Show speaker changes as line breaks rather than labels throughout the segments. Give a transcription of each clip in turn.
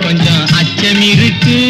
கொஞ்சம் அச்சம் இருக்கு.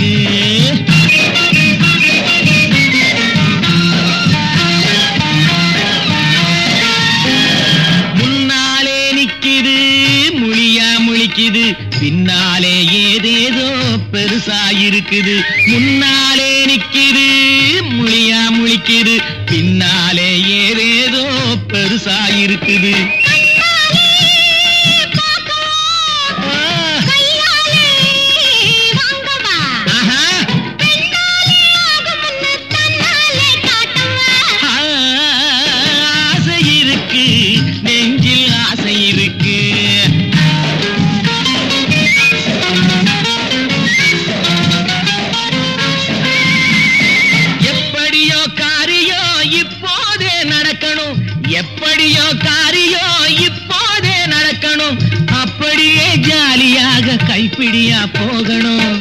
இருக்கு.
முன்னாலே நிக்கிது முழியா முழிக்குது பின்னாலே ஏதேதோ பெருசா இருக்குது. முன்னாலே நிக்கிது முழியா முழிக்குது பின்னாலே ஏதேதோ பெருசா இருக்குது. இருக்கு. எப்படியோ காரியோ இப்போதே நடக்கணும். எப்படியோ காரியோ இப்போதே நடக்கணும். அப்படியே ஜாலியாக கைப்பிடியா போகணும்.